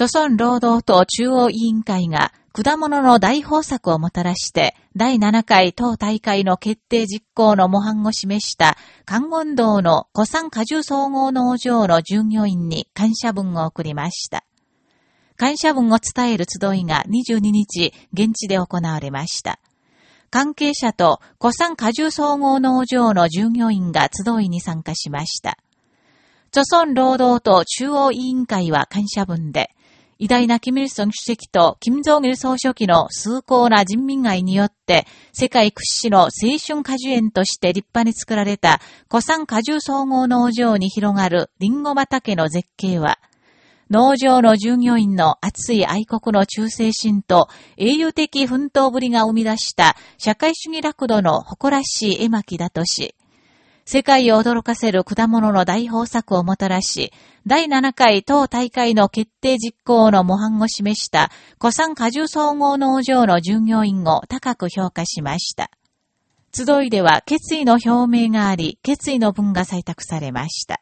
朝鮮労働党中央委員会が果物の大豊作をもたらして第7回党大会の決定実行の模範を示した関門道の古産果樹総合農場の従業員に感謝文を送りました。感謝文を伝える集いが22日現地で行われました。関係者と古産果樹総合農場の従業員が集いに参加しました。朝鮮労働党中央委員会は感謝文で、偉大なキム・イルソン主席とキム・ジョン・イル総書記の崇高な人民愛によって、世界屈指の青春果樹園として立派に作られた古産果樹総合農場に広がるリンゴ畑の絶景は、農場の従業員の熱い愛国の忠誠心と英雄的奮闘ぶりが生み出した社会主義楽土の誇らしい絵巻だとし、世界を驚かせる果物の大豊作をもたらし、第7回当大会の決定実行の模範を示した古産果樹総合農場の従業員を高く評価しました。集いでは決意の表明があり、決意の文が採択されました。